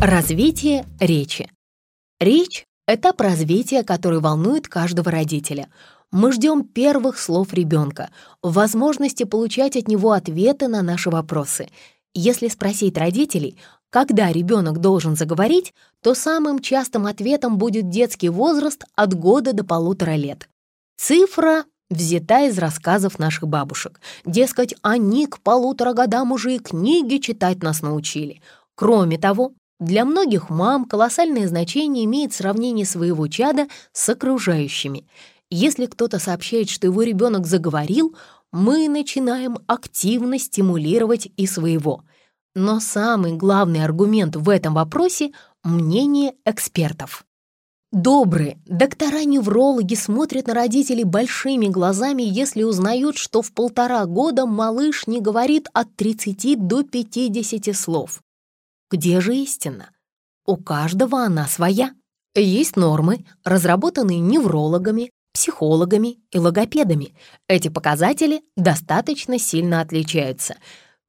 Развитие речи. Речь – этап развития, который волнует каждого родителя. Мы ждем первых слов ребенка, возможности получать от него ответы на наши вопросы. Если спросить родителей, когда ребенок должен заговорить, то самым частым ответом будет детский возраст от года до полутора лет. Цифра взята из рассказов наших бабушек. Дескать, они к полутора годам уже и книги читать нас научили. Кроме того, для многих мам колоссальное значение имеет сравнение своего чада с окружающими. Если кто-то сообщает, что его ребенок заговорил, мы начинаем активно стимулировать и своего. Но самый главный аргумент в этом вопросе — мнение экспертов. Добрые доктора-неврологи смотрят на родителей большими глазами, если узнают, что в полтора года малыш не говорит от 30 до 50 слов. Где же истина? У каждого она своя. Есть нормы, разработанные неврологами, психологами и логопедами. Эти показатели достаточно сильно отличаются.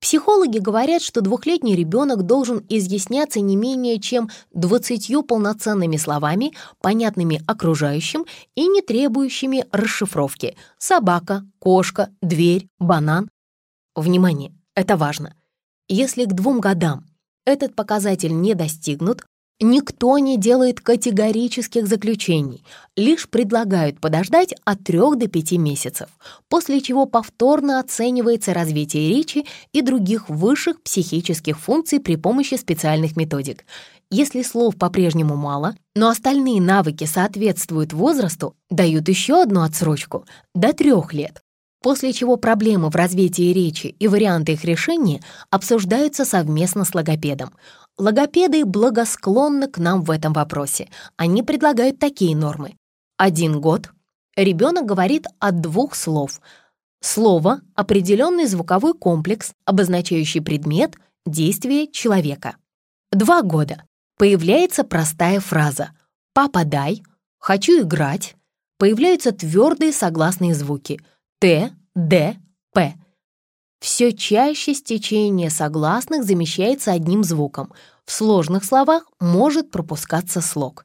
Психологи говорят, что двухлетний ребенок должен изъясняться не менее чем 20 полноценными словами, понятными окружающим и не требующими расшифровки. Собака, кошка, дверь, банан. Внимание, это важно. Если к двум годам этот показатель не достигнут, никто не делает категорических заключений, лишь предлагают подождать от 3 до 5 месяцев, после чего повторно оценивается развитие речи и других высших психических функций при помощи специальных методик. Если слов по-прежнему мало, но остальные навыки соответствуют возрасту, дают еще одну отсрочку — до трех лет после чего проблемы в развитии речи и варианты их решения обсуждаются совместно с логопедом. Логопеды благосклонны к нам в этом вопросе. Они предлагают такие нормы. Один год. Ребенок говорит от двух слов. Слово — определенный звуковой комплекс, обозначающий предмет, действие человека. Два года. Появляется простая фраза «папа, дай», «хочу играть». Появляются твердые согласные звуки — Т, Д, П. Все чаще стечение согласных замещается одним звуком. В сложных словах может пропускаться слог.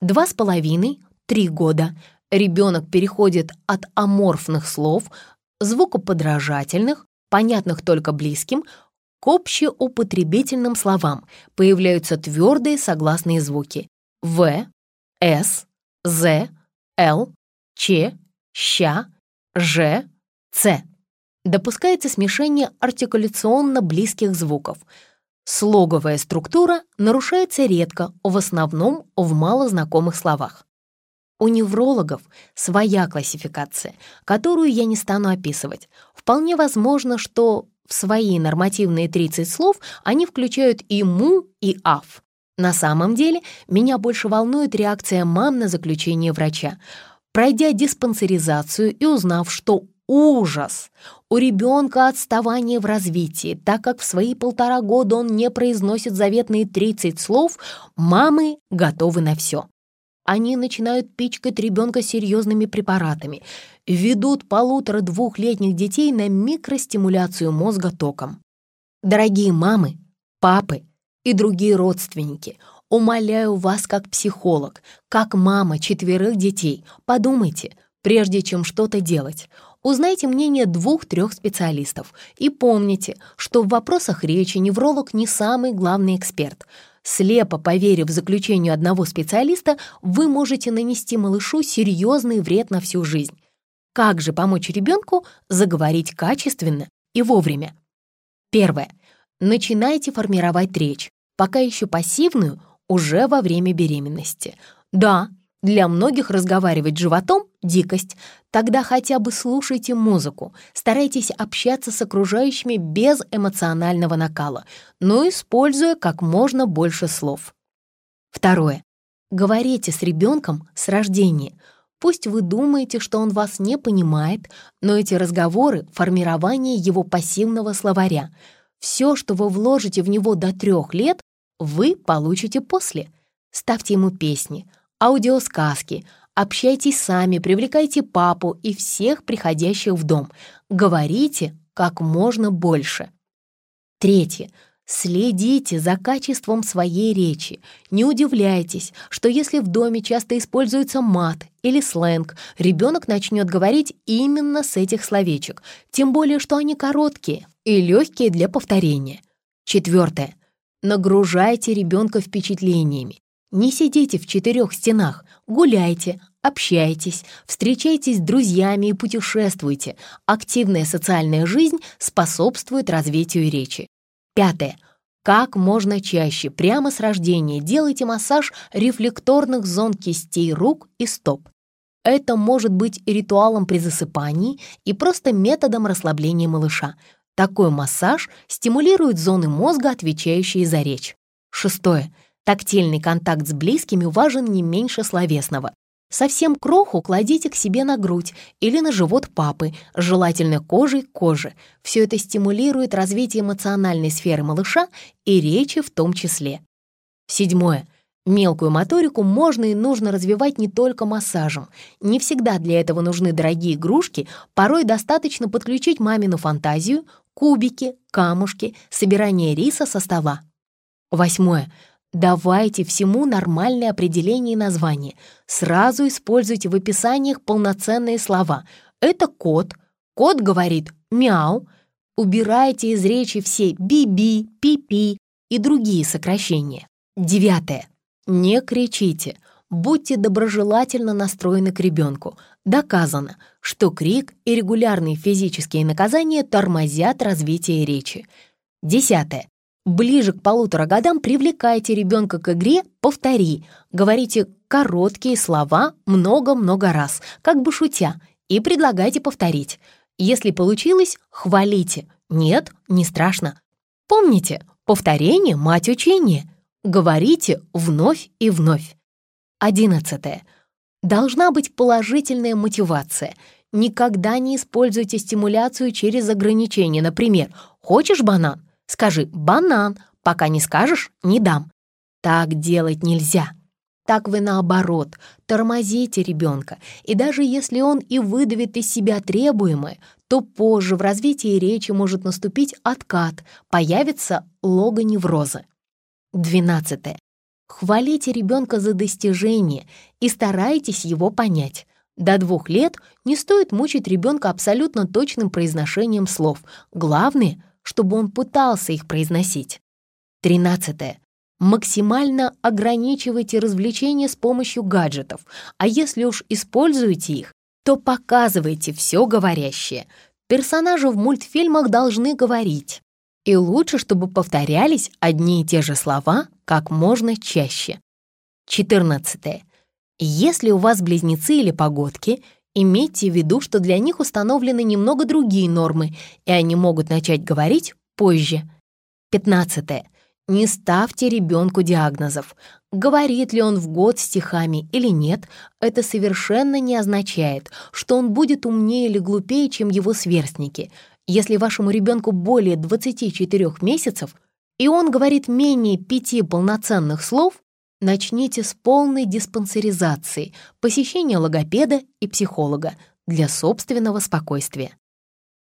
Два с половиной, три года. Ребенок переходит от аморфных слов, звукоподражательных, понятных только близким, к общеупотребительным словам. Появляются твердые согласные звуки. В, С, З, Л, Ч, Щ, Ж, Ц. Допускается смешение артикуляционно близких звуков. Слоговая структура нарушается редко, в основном в малознакомых словах. У неврологов своя классификация, которую я не стану описывать. Вполне возможно, что в свои нормативные 30 слов они включают и «му», и «аф». На самом деле меня больше волнует реакция мам на заключение врача — Пройдя диспансеризацию и узнав, что ужас, у ребенка отставание в развитии, так как в свои полтора года он не произносит заветные 30 слов, мамы готовы на все. Они начинают пичкать ребенка серьезными препаратами, ведут полутора-двухлетних детей на микростимуляцию мозга током. Дорогие мамы, папы и другие родственники, Умоляю вас как психолог, как мама четверых детей, подумайте, прежде чем что-то делать. Узнайте мнение двух-трех специалистов и помните, что в вопросах речи невролог не самый главный эксперт. Слепо поверив заключению одного специалиста, вы можете нанести малышу серьезный вред на всю жизнь. Как же помочь ребенку заговорить качественно и вовремя? Первое. Начинайте формировать речь, пока еще пассивную, уже во время беременности. Да, для многих разговаривать животом — дикость. Тогда хотя бы слушайте музыку, старайтесь общаться с окружающими без эмоционального накала, но используя как можно больше слов. Второе. Говорите с ребенком с рождения. Пусть вы думаете, что он вас не понимает, но эти разговоры — формирование его пассивного словаря. Все, что вы вложите в него до трех лет, вы получите после. Ставьте ему песни, аудиосказки, общайтесь сами, привлекайте папу и всех приходящих в дом. Говорите как можно больше. Третье. Следите за качеством своей речи. Не удивляйтесь, что если в доме часто используется мат или сленг, ребенок начнет говорить именно с этих словечек, тем более, что они короткие и легкие для повторения. Четвертое. Нагружайте ребенка впечатлениями. Не сидите в четырех стенах, гуляйте, общайтесь, встречайтесь с друзьями и путешествуйте. Активная социальная жизнь способствует развитию речи. Пятое. Как можно чаще, прямо с рождения, делайте массаж рефлекторных зон кистей рук и стоп. Это может быть ритуалом при засыпании и просто методом расслабления малыша. Такой массаж стимулирует зоны мозга, отвечающие за речь. Шестое. Тактильный контакт с близкими важен не меньше словесного. Совсем кроху кладите к себе на грудь или на живот папы, желательно кожей к коже. Все это стимулирует развитие эмоциональной сферы малыша и речи в том числе. Седьмое. Мелкую моторику можно и нужно развивать не только массажем. Не всегда для этого нужны дорогие игрушки, порой достаточно подключить мамину фантазию, кубики, камушки, собирание риса со стола. Восьмое. Давайте всему нормальное определение и название. Сразу используйте в описаниях полноценные слова. Это кот. Кот говорит «мяу». Убирайте из речи все «би-би», «пи-пи» и другие сокращения. Девятое. Не кричите. Будьте доброжелательно настроены к ребенку. Доказано, что крик и регулярные физические наказания тормозят развитие речи. Десятое. Ближе к полутора годам привлекайте ребенка к игре «Повтори». Говорите короткие слова много-много раз, как бы шутя, и предлагайте повторить. Если получилось, хвалите. Нет, не страшно. Помните, повторение — мать учения. Говорите вновь и вновь. Одиннадцатое. Должна быть положительная мотивация. Никогда не используйте стимуляцию через ограничения. Например, «Хочешь банан?» Скажи «банан», пока не скажешь «не дам». Так делать нельзя. Так вы наоборот, тормозите ребенка, и даже если он и выдавит из себя требуемое, то позже в развитии речи может наступить откат, появится логоневрозы. 12. Хвалите ребенка за достижение и старайтесь его понять. До двух лет не стоит мучить ребенка абсолютно точным произношением слов. Главное — чтобы он пытался их произносить. 13. Максимально ограничивайте развлечения с помощью гаджетов, а если уж используете их, то показывайте все говорящее. Персонажи в мультфильмах должны говорить. И лучше, чтобы повторялись одни и те же слова как можно чаще. 14. Если у вас близнецы или погодки — Имейте в виду, что для них установлены немного другие нормы, и они могут начать говорить позже. 15. Не ставьте ребенку диагнозов. Говорит ли он в год стихами или нет, это совершенно не означает, что он будет умнее или глупее, чем его сверстники. Если вашему ребенку более 24 месяцев, и он говорит менее пяти полноценных слов, Начните с полной диспансеризации, посещения логопеда и психолога для собственного спокойствия.